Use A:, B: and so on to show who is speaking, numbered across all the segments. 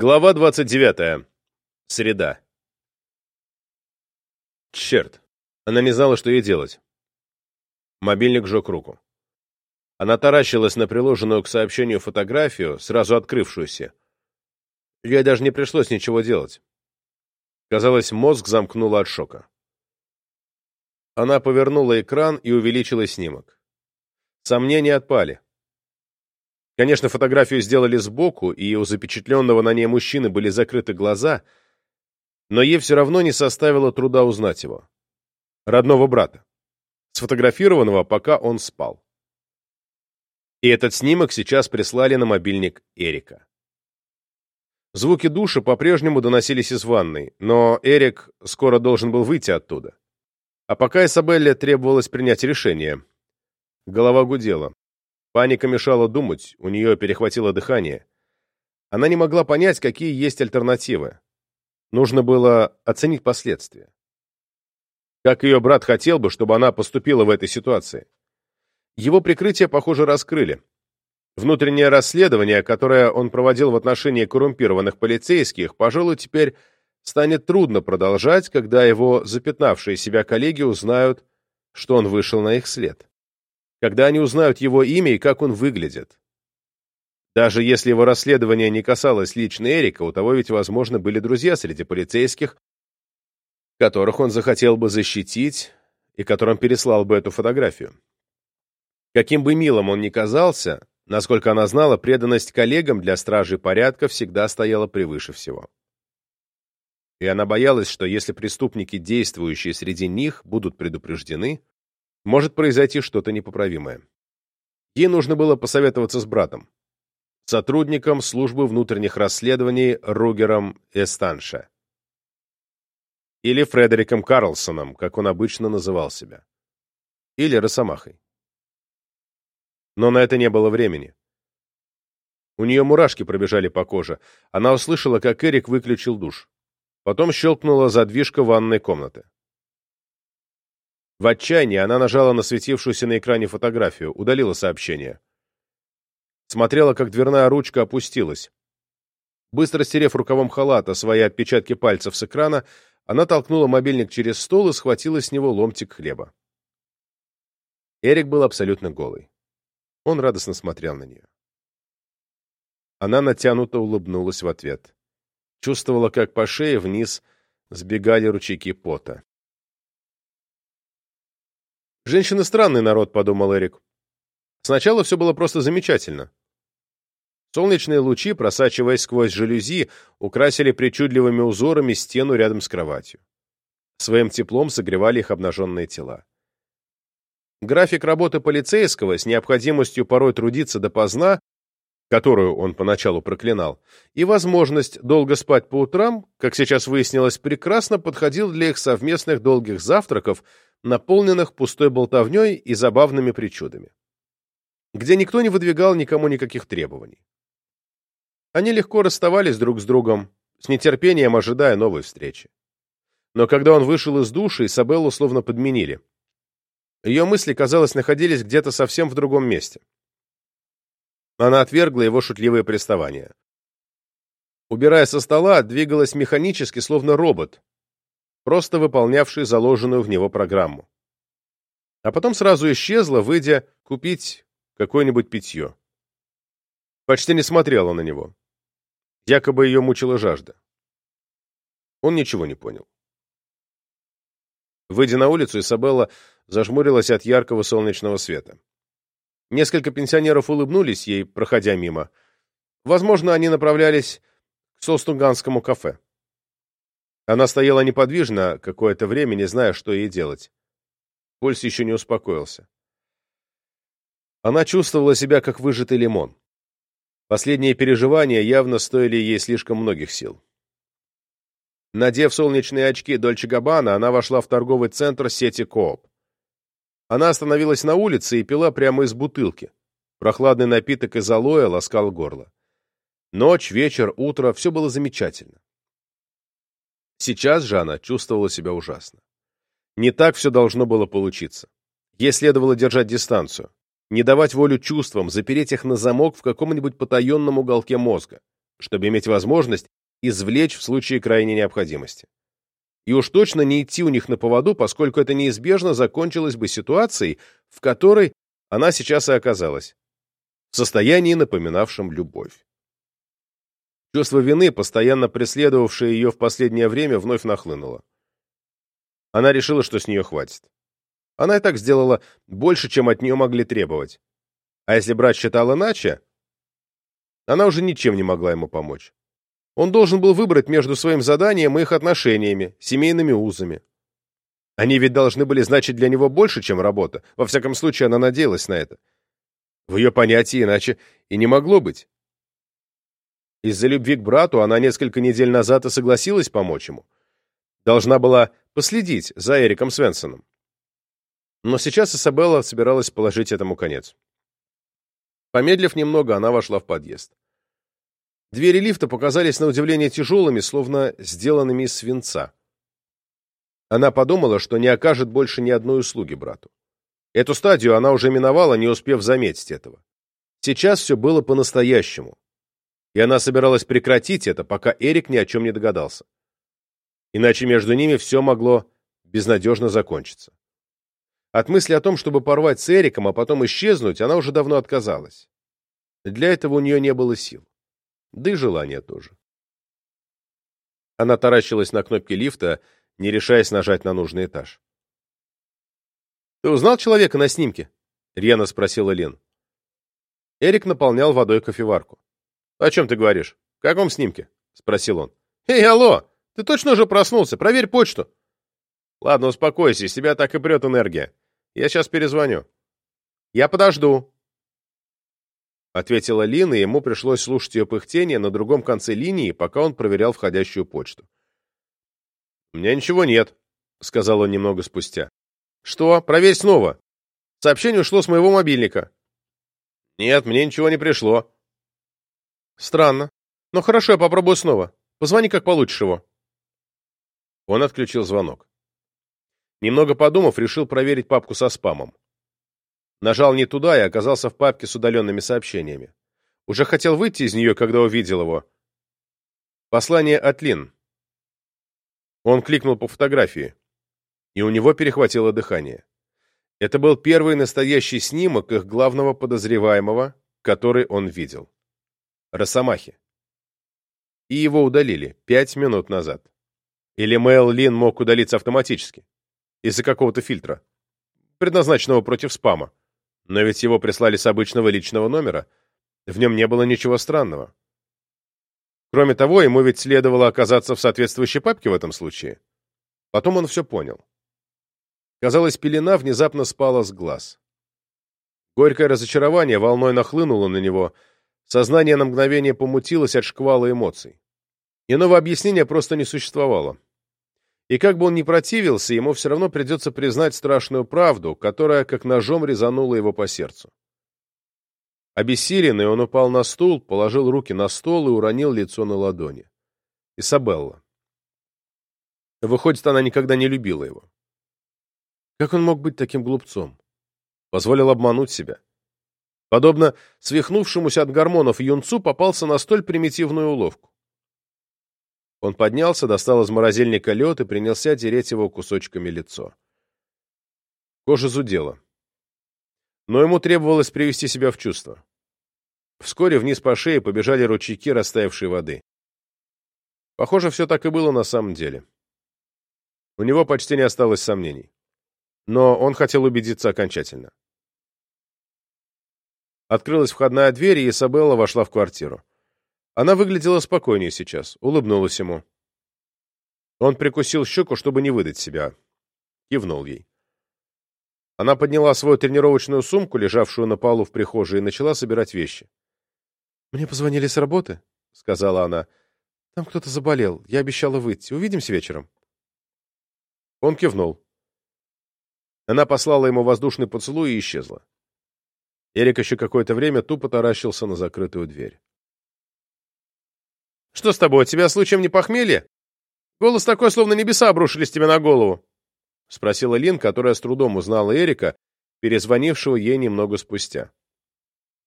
A: Глава 29. Среда. Черт. Она не знала, что ей делать. Мобильник жег руку. Она таращилась на приложенную к сообщению фотографию, сразу открывшуюся. Ей даже не пришлось ничего делать. Казалось, мозг замкнуло от шока. Она повернула экран и увеличила снимок. Сомнения отпали. Конечно, фотографию сделали сбоку, и у запечатленного на ней мужчины были закрыты глаза, но ей все равно не составило труда узнать его. Родного брата. Сфотографированного, пока он спал. И этот снимок сейчас прислали на мобильник Эрика. Звуки душа по-прежнему доносились из ванной, но Эрик скоро должен был выйти оттуда. А пока Изабелле требовалось принять решение. Голова гудела. Паника мешала думать, у нее перехватило дыхание. Она не могла понять, какие есть альтернативы. Нужно было оценить последствия. Как ее брат хотел бы, чтобы она поступила в этой ситуации. Его прикрытие, похоже, раскрыли. Внутреннее расследование, которое он проводил в отношении коррумпированных полицейских, пожалуй, теперь станет трудно продолжать, когда его запятнавшие себя коллеги узнают, что он вышел на их след когда они узнают его имя и как он выглядит. Даже если его расследование не касалось лично Эрика, у того ведь, возможно, были друзья среди полицейских, которых он захотел бы защитить и которым переслал бы эту фотографию. Каким бы милым он ни казался, насколько она знала, преданность коллегам для стражи порядка всегда стояла превыше всего. И она боялась, что если преступники, действующие среди них, будут предупреждены, может произойти что-то непоправимое. Ей нужно было посоветоваться с братом, сотрудником службы внутренних расследований Ругером Эстанше. Или Фредериком Карлсоном, как он обычно называл себя. Или Росомахой. Но на это не было времени. У нее мурашки пробежали по коже. Она услышала, как Эрик выключил душ. Потом щелкнула задвижка ванной комнаты. В отчаянии она нажала на светившуюся на экране фотографию, удалила сообщение. Смотрела, как дверная ручка опустилась. Быстро стерев рукавом халата свои отпечатки пальцев с экрана, она толкнула мобильник через стол и схватила с него ломтик хлеба. Эрик был абсолютно голый. Он радостно смотрел на нее. Она натянуто улыбнулась в ответ. Чувствовала, как по шее вниз сбегали ручейки пота. «Женщины странный народ», — подумал Эрик. Сначала все было просто замечательно. Солнечные лучи, просачиваясь сквозь жалюзи, украсили причудливыми узорами стену рядом с кроватью. Своим теплом согревали их обнаженные тела. График работы полицейского с необходимостью порой трудиться допоздна, которую он поначалу проклинал, и возможность долго спать по утрам, как сейчас выяснилось, прекрасно подходил для их совместных долгих завтраков наполненных пустой болтовней и забавными причудами, где никто не выдвигал никому никаких требований. Они легко расставались друг с другом, с нетерпением ожидая новой встречи. Но когда он вышел из души, Isabellу словно подменили. Ее мысли, казалось, находились где-то совсем в другом месте. Она отвергла его шутливые приставания. Убирая со стола, двигалась механически, словно робот, просто выполнявший заложенную в него программу. А потом сразу исчезла, выйдя купить какое-нибудь питье. Почти не смотрела на него. Якобы ее мучила жажда. Он ничего не понял. Выйдя на улицу, Изабелла зажмурилась от яркого солнечного света. Несколько пенсионеров улыбнулись ей, проходя мимо. Возможно, они направлялись к Состунганскому кафе. Она стояла неподвижно какое-то время, не зная, что ей делать. Пульс еще не успокоился. Она чувствовала себя как выжатый лимон. Последние переживания явно стоили ей слишком многих сил. Надев солнечные очки Дольче Габбана, она вошла в торговый центр сети Кооп. Она остановилась на улице и пила прямо из бутылки. Прохладный напиток из алоэ ласкал горло. Ночь, вечер, утро — все было замечательно. Сейчас же она чувствовала себя ужасно. Не так все должно было получиться. Ей следовало держать дистанцию, не давать волю чувствам, запереть их на замок в каком-нибудь потаенном уголке мозга. чтобы иметь возможность извлечь в случае крайней необходимости. И уж точно не идти у них на поводу, поскольку это неизбежно закончилось бы ситуацией, в которой она сейчас и оказалась. В состоянии, напоминавшем любовь. Чувство вины, постоянно преследовавшее ее в последнее время, вновь нахлынуло. Она решила, что с нее хватит. Она и так сделала больше, чем от нее могли требовать. А если брат считал иначе, она уже ничем не могла ему помочь. Он должен был выбрать между своим заданием и их отношениями, семейными узами. Они ведь должны были значить для него больше, чем работа. Во всяком случае, она надеялась на это. В ее понятии иначе и не могло быть. Из-за любви к брату она несколько недель назад и согласилась помочь ему. Должна была последить за Эриком Свенсоном. Но сейчас Изабелла собиралась положить этому конец. Помедлив немного, она вошла в подъезд. Двери лифта показались на удивление тяжелыми, словно сделанными из свинца. Она подумала, что не окажет больше ни одной услуги брату. Эту стадию она уже миновала, не успев заметить этого. Сейчас все было по-настоящему. И она собиралась прекратить это, пока Эрик ни о чем не догадался. Иначе между ними все могло безнадежно закончиться. От мысли о том, чтобы порвать с Эриком, а потом исчезнуть, она уже давно отказалась. Для этого у нее не было сил. Да и желания тоже. Она таращилась на кнопки лифта, не решаясь нажать на нужный этаж. «Ты узнал человека на снимке?» — рьяно спросила Лен. Эрик наполнял водой кофеварку. «О чем ты говоришь? В каком снимке?» — спросил он. «Эй, алло! Ты точно уже проснулся? Проверь почту!» «Ладно, успокойся, из тебя так и прет энергия. Я сейчас перезвоню». «Я подожду», — ответила Лина, и ему пришлось слушать ее пыхтение на другом конце линии, пока он проверял входящую почту. «У меня ничего нет», — сказал он немного спустя. «Что? Проверь снова. Сообщение ушло с моего мобильника». «Нет, мне ничего не пришло». «Странно. Ну хорошо, я попробую снова. Позвони, как получишь его». Он отключил звонок. Немного подумав, решил проверить папку со спамом. Нажал не туда и оказался в папке с удаленными сообщениями. Уже хотел выйти из нее, когда увидел его. Послание от Лин. Он кликнул по фотографии, и у него перехватило дыхание. Это был первый настоящий снимок их главного подозреваемого, который он видел. Росомахи. И его удалили пять минут назад. Или Мэл Лин мог удалиться автоматически, из-за какого-то фильтра, предназначенного против спама. Но ведь его прислали с обычного личного номера. В нем не было ничего странного. Кроме того, ему ведь следовало оказаться в соответствующей папке в этом случае. Потом он все понял. Казалось, пелена внезапно спала с глаз. Горькое разочарование волной нахлынуло на него, сознание на мгновение помутилось от шквала эмоций. Иного объяснения просто не существовало. И как бы он ни противился, ему все равно придется признать страшную правду, которая как ножом резанула его по сердцу. Обессиленный, он упал на стул, положил руки на стол и уронил лицо на ладони. Исабелла. Выходит, она никогда не любила его. Как он мог быть таким глупцом? Позволил обмануть себя. Подобно свихнувшемуся от гормонов юнцу попался на столь примитивную уловку. Он поднялся, достал из морозильника лед и принялся тереть его кусочками лицо. Кожа зудела. Но ему требовалось привести себя в чувство. Вскоре вниз по шее побежали ручейки растаявшей воды. Похоже, все так и было на самом деле. У него почти не осталось сомнений. Но он хотел убедиться окончательно. Открылась входная дверь, и Изабелла вошла в квартиру. Она выглядела спокойнее сейчас, улыбнулась ему. Он прикусил щеку, чтобы не выдать себя. Кивнул ей. Она подняла свою тренировочную сумку, лежавшую на полу в прихожей, и начала собирать вещи. «Мне позвонили с работы», — сказала она. «Там кто-то заболел. Я обещала выйти. Увидимся вечером». Он кивнул. Она послала ему воздушный поцелуй и исчезла. Эрик еще какое-то время тупо таращился на закрытую дверь. Что с тобой, тебя случаем не похмелье? Голос такой, словно небеса обрушились тебе на голову. — спросила Лин, которая с трудом узнала Эрика, перезвонившего ей немного спустя.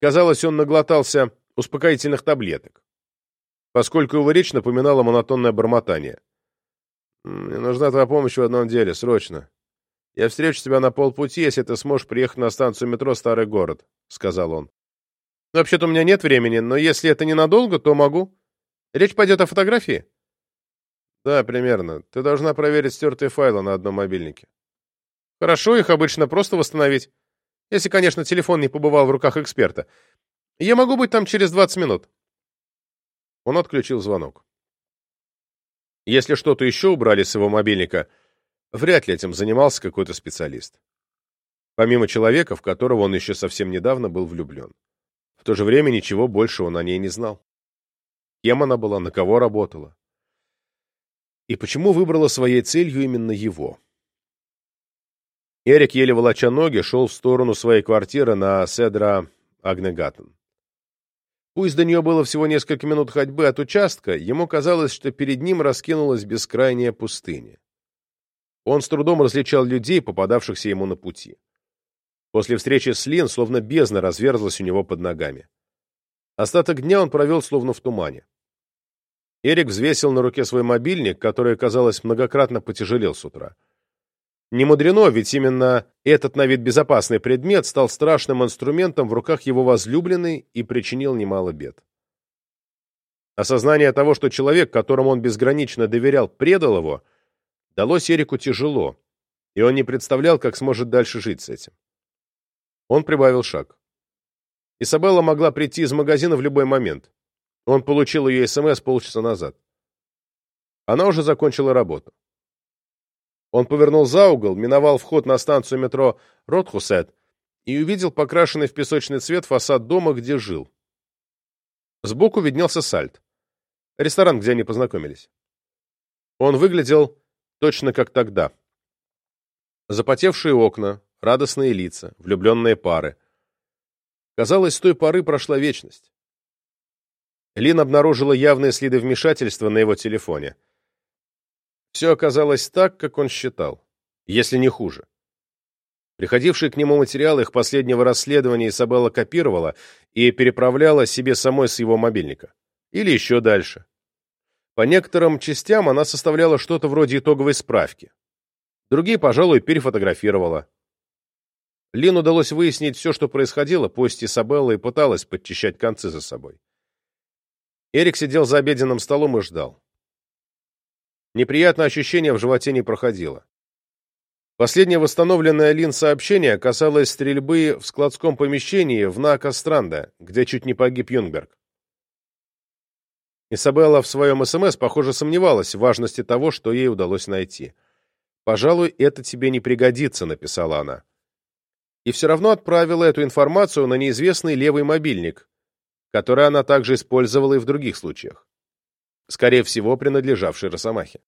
A: Казалось, он наглотался успокоительных таблеток. поскольку его речь напоминала монотонное бормотание. «Мне нужна твоя помощь в одном деле, срочно. Я встречу тебя на полпути, если ты сможешь приехать на станцию метро «Старый город», — сказал он. «Вообще-то у меня нет времени, но если это ненадолго, то могу. Речь пойдет о фотографии?» «Да, примерно. Ты должна проверить стертые файлы на одном мобильнике». «Хорошо, их обычно просто восстановить. Если, конечно, телефон не побывал в руках эксперта. Я могу быть там через 20 минут». Он отключил звонок. Если что-то еще убрали с его мобильника, вряд ли этим занимался какой-то специалист. Помимо человека, в которого он еще совсем недавно был влюблен. В то же время ничего больше он о ней не знал. Кем она была, на кого работала. И почему выбрала своей целью именно его? Эрик, еле волоча ноги, шел в сторону своей квартиры на Седра Агнегаттен. Пусть до нее было всего несколько минут ходьбы от участка, ему казалось, что перед ним раскинулась бескрайняя пустыня. Он с трудом различал людей, попадавшихся ему на пути. После встречи с Лин словно бездна разверзлась у него под ногами. Остаток дня он провел словно в тумане. Эрик взвесил на руке свой мобильник, который, казалось, многократно потяжелел с утра. Не мудрено, ведь именно этот на вид безопасный предмет стал страшным инструментом в руках его возлюбленной и причинил немало бед. Осознание того, что человек, которому он безгранично доверял, предал его, далось Эрику тяжело, и он не представлял, как сможет дальше жить с этим. Он прибавил шаг. Изабелла могла прийти из магазина в любой момент. Он получил ее СМС полчаса назад. Она уже закончила работу. Он повернул за угол, миновал вход на станцию метро Ротхусет и увидел покрашенный в песочный цвет фасад дома, где жил. Сбоку виднелся Сальт, ресторан, где они познакомились. Он выглядел точно как тогда. Запотевшие окна, радостные лица, влюбленные пары. Казалось, с той поры прошла вечность. Лин обнаружила явные следы вмешательства на его телефоне — все оказалось так, как он считал, если не хуже. Приходившие к нему материалы их последнего расследования Изабелла копировала и переправляла себе самой с его мобильника. Или еще дальше. По некоторым частям она составляла что-то вроде итоговой справки. Другие, пожалуй, перефотографировала. Лин удалось выяснить все, что происходило, пусть Изабелла и пыталась подчищать концы за собой. Эрик сидел за обеденным столом и ждал. Неприятное ощущение в животе не проходило. Последнее восстановленное Лин сообщение касалось стрельбы в складском помещении в Накастранда, где чуть не погиб Юнгберг. Исабелла в своем СМС, похоже, сомневалась в важности того, что ей удалось найти. «Пожалуй, это тебе не пригодится», — написала она. И все равно отправила эту информацию на неизвестный левый мобильник, который она также использовала и в других случаях скорее всего, принадлежавший Росомахе.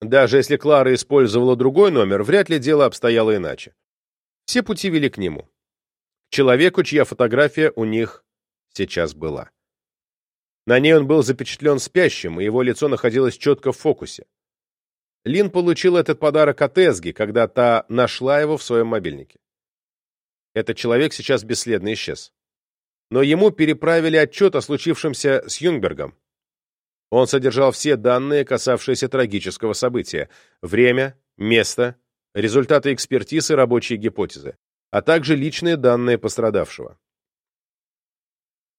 A: Даже если Клара использовала другой номер, вряд ли дело обстояло иначе. Все пути вели к нему. К человеку, чья фотография у них сейчас была. На ней он был запечатлен спящим, и его лицо находилось четко в фокусе. Лин получил этот подарок от Эзги, когда та нашла его в своем мобильнике. Этот человек сейчас бесследно исчез но ему переправили отчет о случившемся с Юнгбергом. Он содержал все данные, касавшиеся трагического события, время, место, результаты экспертизы рабочие гипотезы, а также личные данные пострадавшего.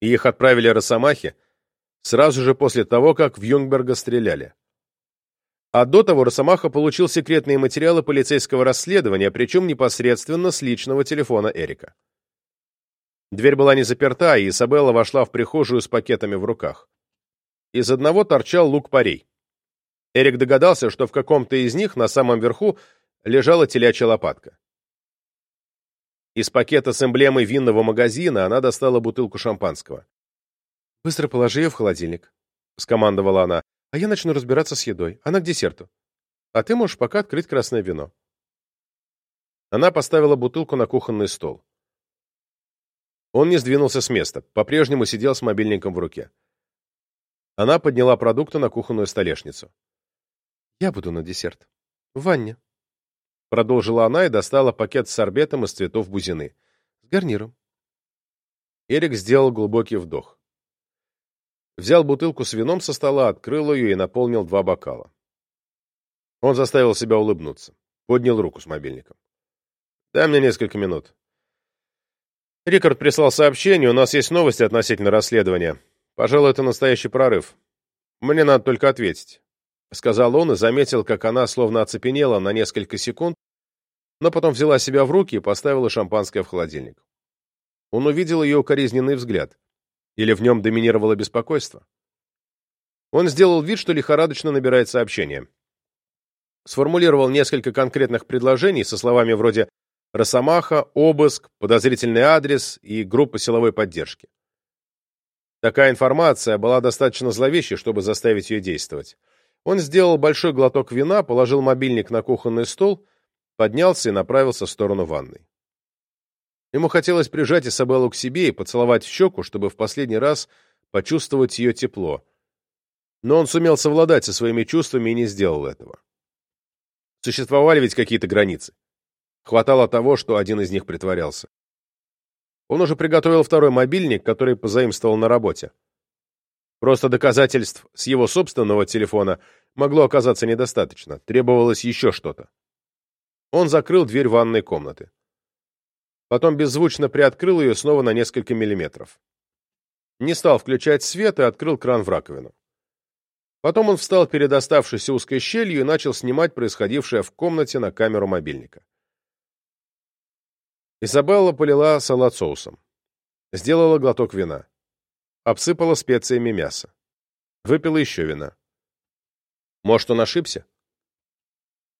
A: И их отправили Росомахе сразу же после того, как в Юнгберга стреляли. А до того Росомаха получил секретные материалы полицейского расследования, причем непосредственно с личного телефона Эрика. Дверь была не заперта, и Изабелла вошла в прихожую с пакетами в руках. Из одного торчал лук-порей. Эрик догадался, что в каком-то из них на самом верху лежала телячья лопатка. Из пакета с эмблемой винного магазина она достала бутылку шампанского. «Быстро положи ее в холодильник», — скомандовала она, «а я начну разбираться с едой. Она к десерту. А ты можешь пока открыть красное вино». Она поставила бутылку на кухонный стол. Он не сдвинулся с места, по-прежнему сидел с мобильником в руке. Она подняла продукты на кухонную столешницу. «Я буду на десерт. В ванне». Продолжила она и достала пакет с сорбетом из цветов бузины. С гарниром. Эрик сделал глубокий вдох. Взял бутылку с вином со стола, открыл ее и наполнил два бокала. Он заставил себя улыбнуться. Поднял руку с мобильником. «Дай мне несколько минут». Рикард прислал сообщение, у нас есть новости относительно расследования. Пожалуй, это настоящий прорыв. Мне надо только ответить. Сказал он и заметил, как она словно оцепенела на несколько секунд, но потом взяла себя в руки и поставила шампанское в холодильник. Он увидел ее укоризненный взгляд. Или в нем доминировало беспокойство? Он сделал вид, что лихорадочно набирает сообщение. Сформулировал несколько конкретных предложений со словами вроде «Росомаха», «Обыск», «Подозрительный адрес» и «Группа силовой поддержки». Такая информация была достаточно зловещей, чтобы заставить ее действовать. Он сделал большой глоток вина, положил мобильник на кухонный стол, поднялся и направился в сторону ванной. Ему хотелось прижать Изабеллу к себе и поцеловать в щеку, чтобы в последний раз почувствовать ее тепло. Но он сумел совладать со своими чувствами и не сделал этого. Существовали ведь какие-то границы. Хватало того, что один из них притворялся. Он уже приготовил второй мобильник, который позаимствовал на работе. Просто доказательств с его собственного телефона могло оказаться недостаточно, требовалось еще что-то. Он закрыл дверь ванной комнаты. Потом беззвучно приоткрыл ее снова на несколько миллиметров. Не стал включать свет и открыл кран в раковину. Потом он встал перед оставшейся узкой щелью и начал снимать происходившее в комнате на камеру мобильника. Изабелла полила салат соусом. Сделала глоток вина. Обсыпала специями мясо. Выпила еще вина. Может, он ошибся?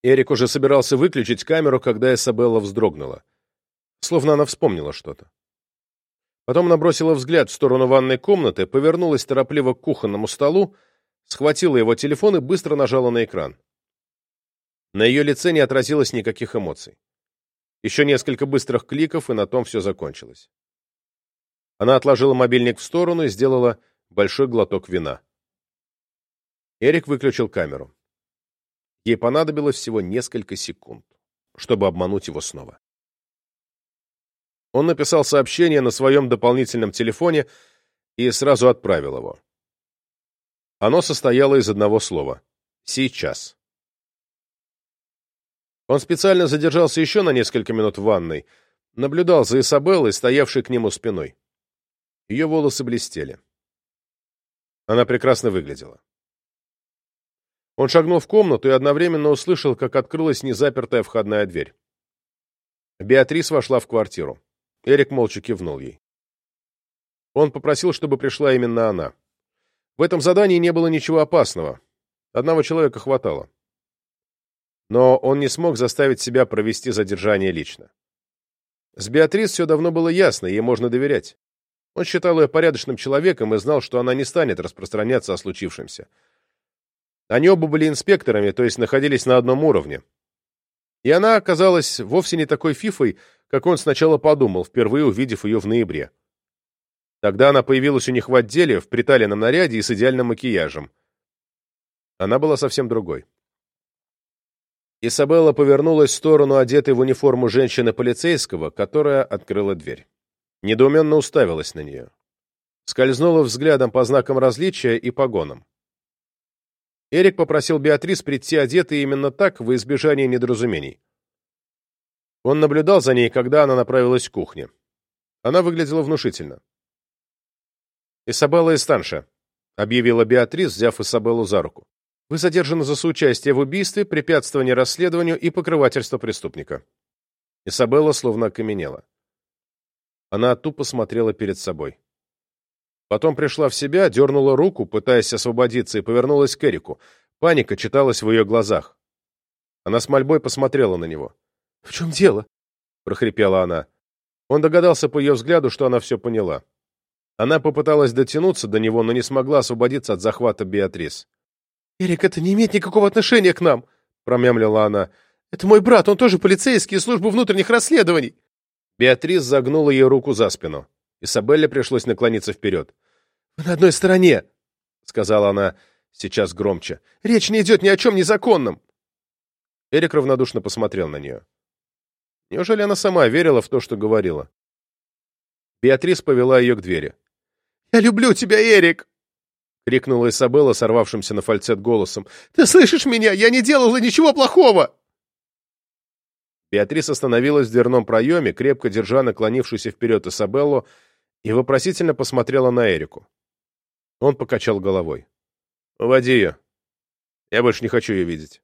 A: Эрик уже собирался выключить камеру, когда Изабелла вздрогнула словно она вспомнила что-то. Потом она бросила взгляд в сторону ванной комнаты, повернулась торопливо к кухонному столу, схватила его телефон и быстро нажала на экран. На ее лице не отразилось никаких эмоций. Еще несколько быстрых кликов, и на том все закончилось. Она отложила мобильник в сторону и сделала большой глоток вина. Эрик выключил камеру. Ей понадобилось всего несколько секунд, чтобы обмануть его снова. Он написал сообщение на своем дополнительном телефоне и сразу отправил его. Оно состояло из одного слова «Сейчас». Он специально задержался еще на несколько минут в ванной, наблюдал за Исабеллой, стоявшей к нему спиной. Ее волосы блестели. Она прекрасно выглядела. Он шагнул в комнату и одновременно услышал, как открылась незапертая входная дверь. Беатрис вошла в квартиру. Эрик молча кивнул ей. Он попросил, чтобы пришла именно она. В этом задании не было ничего опасного. Одного человека хватало. Но он не смог заставить себя провести задержание лично. С Беатрис все давно было ясно, ей можно доверять. Он считал ее порядочным человеком и знал, что она не станет распространяться о случившемся. Они оба были инспекторами, то есть находились на одном уровне. И она оказалась вовсе не такой фифой, как он сначала подумал, впервые увидев ее в ноябре. Тогда она появилась у них в отделе, в приталенном наряде и с идеальным макияжем. Она была совсем другой. Исабелла повернулась в сторону одетой в униформу женщины-полицейского, которая открыла дверь. Недоуменно уставилась на нее. Скользнула взглядом по знакам различия и погонам. Эрик попросил Беатрис прийти одетой именно так, во избежание недоразумений. Он наблюдал за ней, когда она направилась к кухне. Она выглядела внушительно. «Исабелла Эстанша», — объявила Беатрис, взяв Исабеллу за руку. «Вы задержаны за соучастие в убийстве, препятствование расследованию и покрывательство преступника». Исабелла словно окаменела. Она тупо смотрела перед собой. Потом пришла в себя, дернула руку, пытаясь освободиться, и повернулась к Эрику. Паника читалась в ее глазах. Она с мольбой посмотрела на него. «В чем дело?» — прохрипела она. Он догадался по ее взгляду, что она все поняла. Она попыталась дотянуться до него, но не смогла освободиться от захвата Беатрис. «Эрик, это не имеет никакого отношения к нам!» — промямлила она. «Это мой брат, он тоже полицейский, службы внутренних расследований!» Беатрис загнула ей руку за спину. Isabelle пришлось наклониться вперед. «Вы на одной стороне!» — сказала она сейчас громче. «Речь не идет ни о чем незаконном!» Эрик равнодушно посмотрел на нее. Неужели она сама верила в то, что говорила? Беатрис повела ее к двери. «Я люблю тебя, Эрик!» крикнула Изабелла сорвавшимся на фальцет голосом. «Ты слышишь меня? Я не делала ничего плохого!» Беатрис остановилась в дверном проеме, крепко держа наклонившуюся вперед Изабеллу, и вопросительно посмотрела на Эрику. Он покачал головой. «Уводи ее. Я больше не хочу ее видеть».